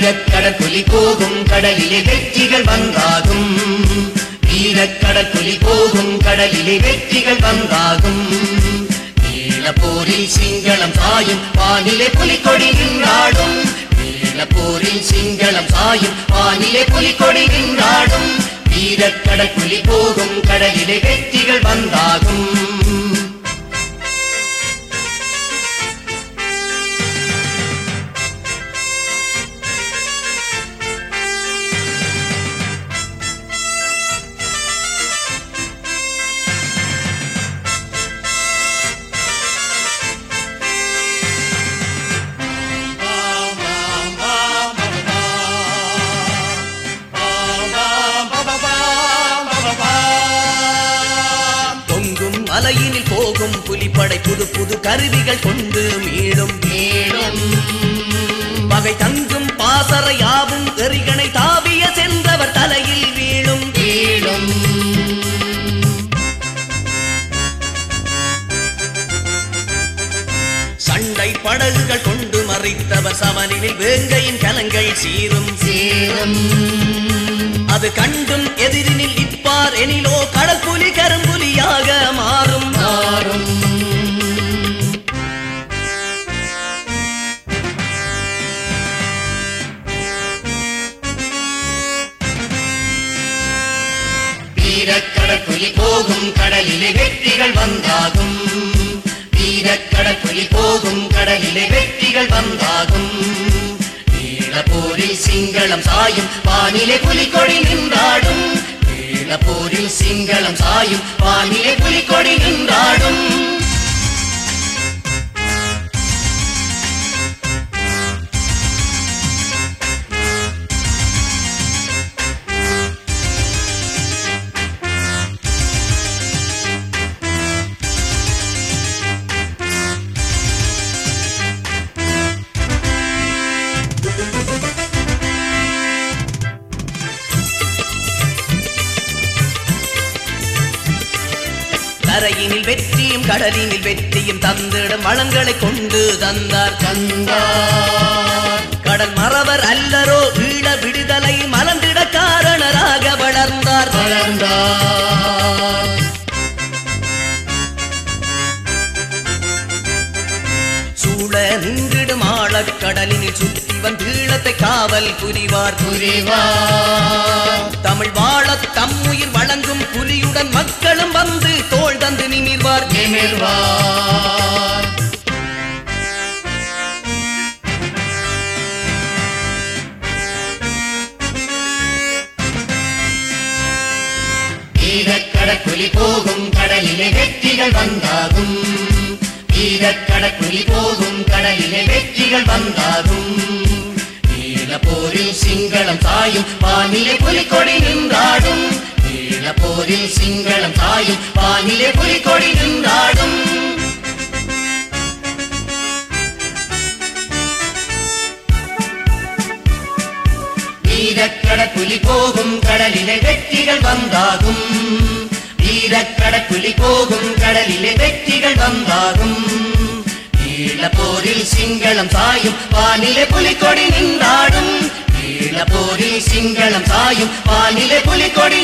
வீரக்கடற்கொலி போகும் கடலிலே வெற்றிகள் வந்தாகும். வீரக்கடற்கொலி போகும் கடலிலே வெற்றிகள் வந்தாகும். போரில் சிங்களம் சாயும் வானிலே புலிக்கொடி நின்றாடும் போரில் சிங்களம் சாயும் வானிலே புலிக்கொடி நின்றாடும் வீரக்கடற்கொலி போகும் கடலிலே வெற்றிகள் வந்தாகும். அலையினில் போகும் புலிப்படை புது புது கருவிகள் கொண்டு மீளும். மேலும் பகை தங்கும் பாசறை யாவும் தாவிய சென்றவர் தலையில் வீழும். வீழும் சண்டை படகுகள் கொண்டு மறைத்தவர் சமனில் வேங்கையின் கலங்கள் சீரும் சேரும் அது கண்டும் எதிரினில் இப்பார் எனிலோ கடற்புலி வீரக்கடற்கொலி போகும் கடலிலே வெற்றிகள் வந்தாகும். வீரக்கடற்கொலி போகும் கடலிலே வெற்றிகள் வந்தாகும். போரில் சிங்களம் சாயும் வானிலே புலிக்கொடி நின்றாடும். போரில் சிங்களம் சாயும் வானிலே புலிக்கொடி நின்றாடும். கரையினில் வெற்றியும் கடலினில் வெற்றியும் தந்திடும் வளங்களை கொண்டு தந்தார் தந்தார் கடல் மறவர் அல்லரோ ஈழ விடுதலை மலர்ந்திட காரணராக வளர்ந்தார். வளர்ந்தார் சூழ நின்றிடும் ஆழக் கடலினில் சுற்றி வந்து ஈழத்தை காவல் புரிவார். புரிவார். தமிழ் வாழத் தம்முயிர் வீரக்கடற்கொலி போகும் கடலிலே வெற்றிகள் வந்தாகும். வீரக்கடற்கொலி போகும் கடலிலே வெற்றிகள் வந்தாகும். ஈழப்போரில் சிங்களம் தாயும் வானிலே புலிக்கொடி நின்றாடும். ஈழப்போரில் சிங்களம் தாயும் வானிலே புலிக்கொடி நின்றாடும். வீரக்கடற்குலி போகும் கடலிலே வெற்றிகள் வந்தாகும். வீரக்கடற்குலி போகும் கடலிலே வெற்றிகள் வந்தாகும். ஈழப்போரில் சிங்களம் சாயும் வானிலே புலிக்கொடி நின்றாடும். ஈழப்போரில் சிங்களம் சாயும் வானிலே புலிக்கொடி